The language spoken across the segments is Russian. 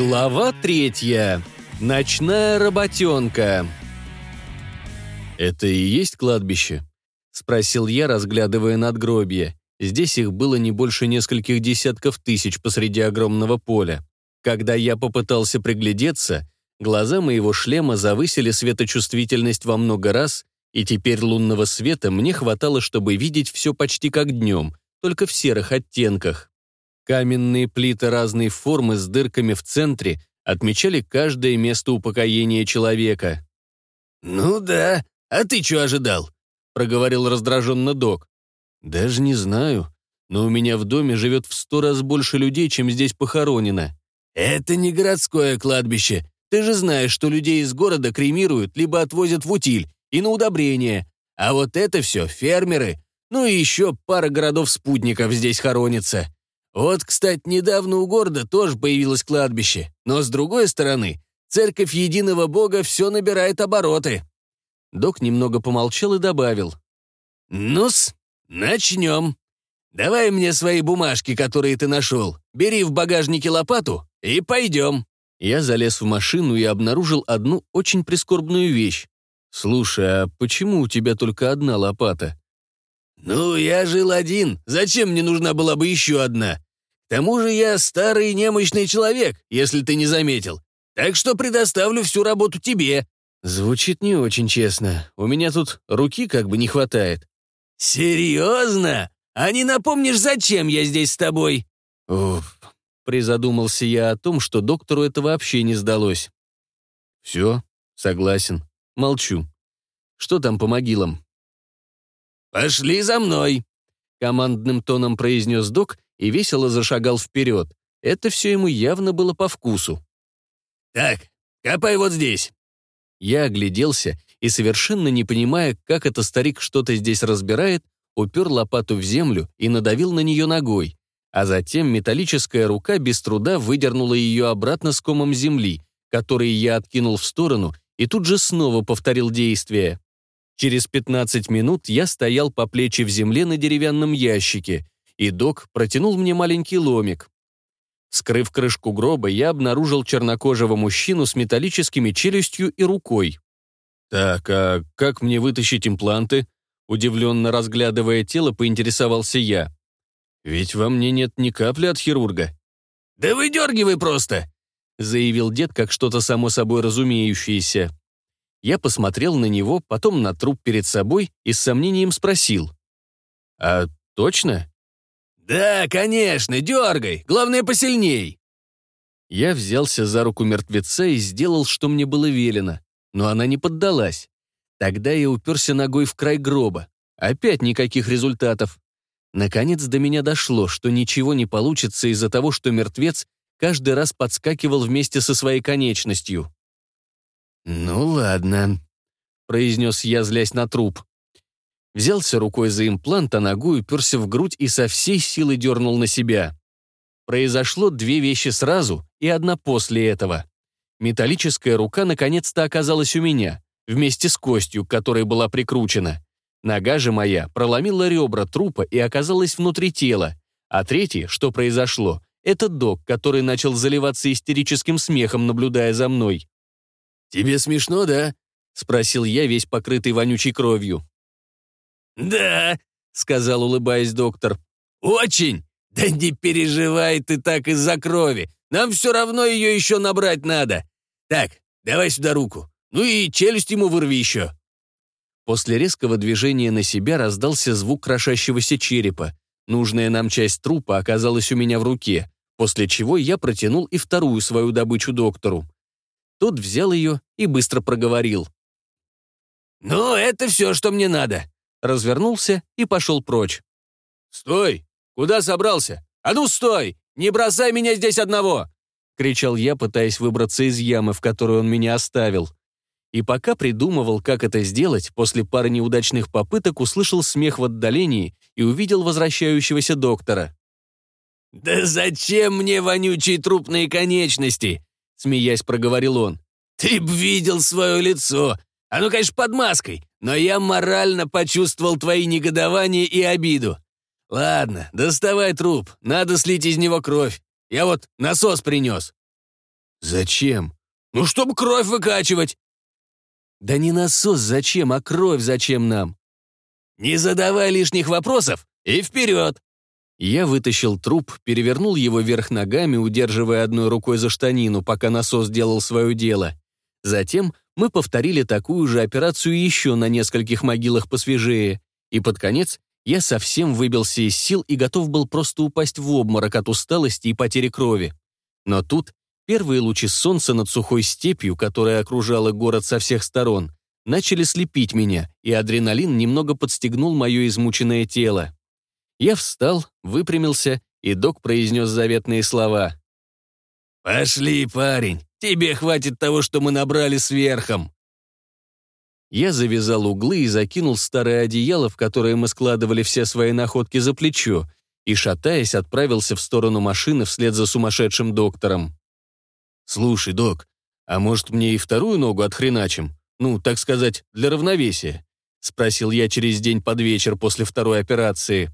Глава третья. Ночная работенка. «Это и есть кладбище?» — спросил я, разглядывая надгробья. Здесь их было не больше нескольких десятков тысяч посреди огромного поля. Когда я попытался приглядеться, глаза моего шлема завысили светочувствительность во много раз, и теперь лунного света мне хватало, чтобы видеть все почти как днем, только в серых оттенках. Каменные плиты разной формы с дырками в центре отмечали каждое место упокоения человека. «Ну да, а ты что ожидал?» — проговорил раздраженно док. «Даже не знаю, но у меня в доме живет в сто раз больше людей, чем здесь похоронено». «Это не городское кладбище. Ты же знаешь, что людей из города кремируют, либо отвозят в утиль и на удобрение. А вот это все фермеры. Ну и еще пара городов-спутников здесь хоронится. Вот, кстати, недавно у города тоже появилось кладбище, но с другой стороны, церковь единого бога все набирает обороты. Док немного помолчал и добавил. «Ну-с, начнем. Давай мне свои бумажки, которые ты нашел. Бери в багажнике лопату и пойдем». Я залез в машину и обнаружил одну очень прискорбную вещь. «Слушай, а почему у тебя только одна лопата?» «Ну, я жил один. Зачем мне нужна была бы еще одна? К тому же я старый немощный человек, если ты не заметил. Так что предоставлю всю работу тебе». Звучит не очень честно. У меня тут руки как бы не хватает. «Серьезно? А не напомнишь, зачем я здесь с тобой?» Уф, призадумался я о том, что доктору это вообще не сдалось. «Все, согласен. Молчу. Что там по могилам?» «Пошли за мной!» Командным тоном произнес док и весело зашагал вперед. Это все ему явно было по вкусу. «Так, копай вот здесь!» Я огляделся и, совершенно не понимая, как это старик что-то здесь разбирает, упер лопату в землю и надавил на нее ногой, а затем металлическая рука без труда выдернула ее обратно с комом земли, который я откинул в сторону и тут же снова повторил действие. Через 15 минут я стоял по плечи в земле на деревянном ящике, и док протянул мне маленький ломик. Скрыв крышку гроба, я обнаружил чернокожего мужчину с металлическими челюстью и рукой. «Так, а как мне вытащить импланты?» Удивленно разглядывая тело, поинтересовался я. «Ведь во мне нет ни капли от хирурга». «Да выдергивай просто!» заявил дед, как что-то само собой разумеющееся. Я посмотрел на него, потом на труп перед собой и с сомнением спросил. «А точно?» «Да, конечно, дергай, главное посильней». Я взялся за руку мертвеца и сделал, что мне было велено, но она не поддалась. Тогда я уперся ногой в край гроба. Опять никаких результатов. Наконец до меня дошло, что ничего не получится из-за того, что мертвец каждый раз подскакивал вместе со своей конечностью. «Ну ладно», — произнес я, злясь на труп. Взялся рукой за имплант, а ногой уперся в грудь и со всей силы дернул на себя. Произошло две вещи сразу и одна после этого. Металлическая рука наконец-то оказалась у меня, вместе с костью, к которой была прикручена. Нога же моя проломила ребра трупа и оказалась внутри тела. А третье, что произошло, это док, который начал заливаться истерическим смехом, наблюдая за мной. «Тебе смешно, да?» — спросил я, весь покрытый вонючей кровью. «Да», — сказал, улыбаясь доктор. «Очень! Да не переживай ты так из-за крови. Нам все равно ее еще набрать надо. Так, давай сюда руку. Ну и челюсть ему вырви еще». После резкого движения на себя раздался звук крошащегося черепа. Нужная нам часть трупа оказалась у меня в руке, после чего я протянул и вторую свою добычу доктору. Тот взял ее и быстро проговорил. «Ну, это все, что мне надо», развернулся и пошел прочь. «Стой! Куда собрался? А ну стой! Не бросай меня здесь одного!» кричал я, пытаясь выбраться из ямы, в которую он меня оставил. И пока придумывал, как это сделать, после пары неудачных попыток услышал смех в отдалении и увидел возвращающегося доктора. «Да зачем мне вонючие трупные конечности?» Смеясь проговорил он. «Ты б видел свое лицо! Оно, конечно, под маской, но я морально почувствовал твои негодования и обиду. Ладно, доставай труп, надо слить из него кровь. Я вот насос принес». Зачем? Ну, чтобы кровь выкачивать. Да не насос зачем, а кровь зачем нам? Не задавай лишних вопросов и вперед. Я вытащил труп, перевернул его вверх ногами, удерживая одной рукой за штанину, пока насос делал свое дело. Затем мы повторили такую же операцию еще на нескольких могилах посвежее, и под конец я совсем выбился из сил и готов был просто упасть в обморок от усталости и потери крови. Но тут первые лучи солнца над сухой степью, которая окружала город со всех сторон, начали слепить меня, и адреналин немного подстегнул мое измученное тело. Я встал, выпрямился, и док произнес заветные слова. «Пошли, парень, тебе хватит того, что мы набрали сверхом». Я завязал углы и закинул старое одеяло, в которое мы складывали все свои находки за плечо, и, шатаясь, отправился в сторону машины вслед за сумасшедшим доктором. «Слушай, док, а может мне и вторую ногу отхреначим? Ну, так сказать, для равновесия?» — спросил я через день под вечер после второй операции.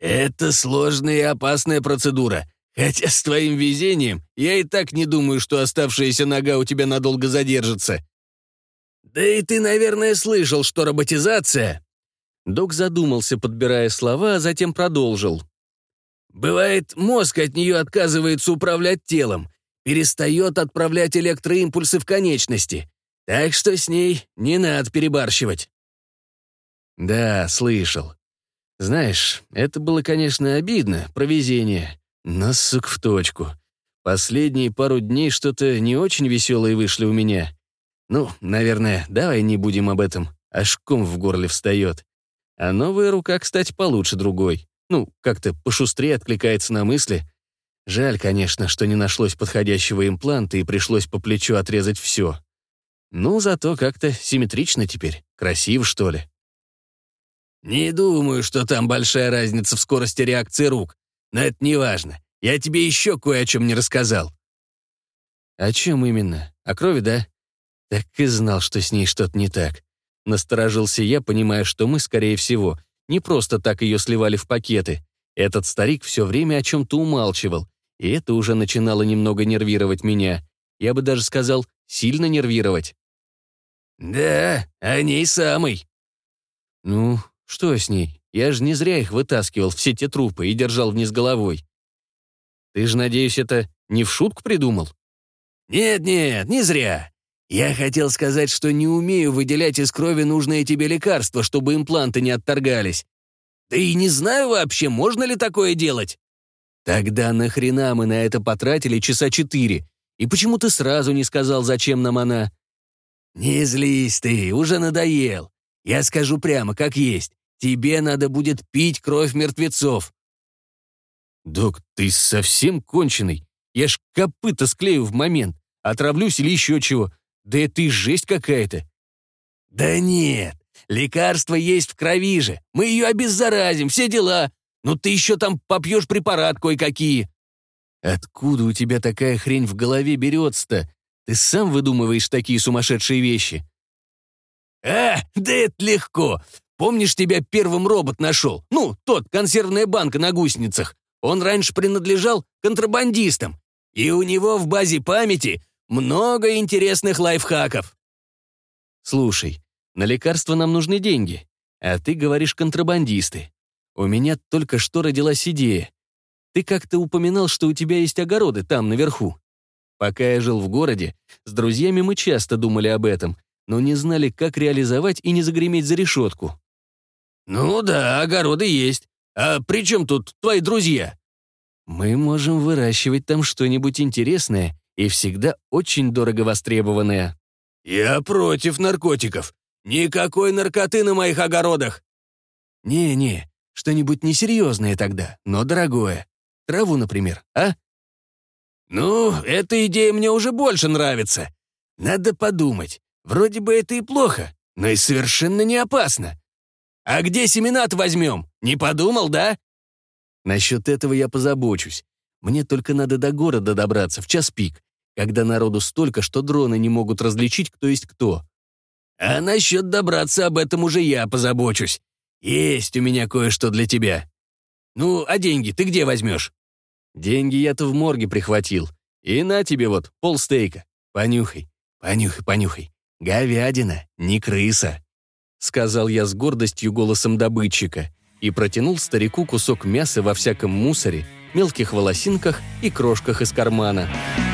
«Это сложная и опасная процедура, хотя с твоим везением я и так не думаю, что оставшаяся нога у тебя надолго задержится», да и ты, наверное, слышал, что роботизация...» Док задумался, подбирая слова, а затем продолжил. «Бывает, мозг от нее отказывается управлять телом, перестает отправлять электроимпульсы в конечности, так что с ней не надо перебарщивать». «Да, слышал. Знаешь, это было, конечно, обидно, провезение, но, сук, в точку. Последние пару дней что-то не очень веселые вышли у меня. Ну, наверное, давай не будем об этом. Аж ком в горле встает. А новая рука, кстати, получше другой. Ну, как-то пошустрее откликается на мысли. Жаль, конечно, что не нашлось подходящего импланта и пришлось по плечу отрезать все. Ну, зато как-то симметрично теперь. Красиво, что ли. «Не думаю, что там большая разница в скорости реакции рук. Но это не важно. Я тебе еще кое о чем не рассказал». «О чем именно? О крови, да?» Так и знал, что с ней что-то не так. Насторожился я, понимая, что мы, скорее всего, не просто так ее сливали в пакеты. Этот старик все время о чем-то умалчивал, и это уже начинало немного нервировать меня. Я бы даже сказал, сильно нервировать. «Да, о ней самый». «Ну, что с ней? Я же не зря их вытаскивал, все те трупы, и держал вниз головой. Ты же, надеюсь, это не в шутку придумал?» «Нет-нет, не зря. Я хотел сказать, что не умею выделять из крови нужные тебе лекарства, чтобы импланты не отторгались. Да и не знаю вообще, можно ли такое делать. Тогда нахрена мы на это потратили часа четыре? И почему ты сразу не сказал, зачем нам она? Не злись ты, уже надоел. Я скажу прямо, как есть. Тебе надо будет пить кровь мертвецов. Док, ты совсем конченый. Я ж копыта склею в момент. Отравлюсь или еще чего. Да это и жесть какая-то. Да нет, лекарство есть в крови же. Мы ее обеззаразим, все дела. Ну ты еще там попьешь препарат кое-какие. Откуда у тебя такая хрень в голове берется-то? Ты сам выдумываешь такие сумасшедшие вещи. А, да это легко. Помнишь, тебя первым робот нашел? Ну, тот, консервная банка на гусеницах. Он раньше принадлежал контрабандистам. И у него в базе памяти много интересных лайфхаков. Слушай, на лекарства нам нужны деньги, а ты говоришь контрабандисты. У меня только что родилась идея. Ты как-то упоминал, что у тебя есть огороды там, наверху. Пока я жил в городе, с друзьями мы часто думали об этом, но не знали, как реализовать и не загреметь за решетку. «Ну да, огороды есть. А при чем тут твои друзья?» «Мы можем выращивать там что-нибудь интересное и всегда очень дорого востребованная. «Я против наркотиков. Никакой наркоты на моих огородах!» «Не-не, что-нибудь несерьезное тогда, но дорогое. Траву, например, а?» «Ну, эта идея мне уже больше нравится. Надо подумать. Вроде бы это и плохо, но и совершенно не опасно. А где семена-то возьмем? Не подумал, да?» «Насчет этого я позабочусь. Мне только надо до города добраться в час пик когда народу столько, что дроны не могут различить, кто есть кто. А насчет добраться об этом уже я позабочусь. Есть у меня кое-что для тебя. Ну, а деньги ты где возьмешь? Деньги я-то в морге прихватил. И на тебе вот полстейка. Понюхай, понюхай, понюхай. Говядина, не крыса», — сказал я с гордостью голосом добытчика и протянул старику кусок мяса во всяком мусоре, мелких волосинках и крошках из кармана. «Понюхай».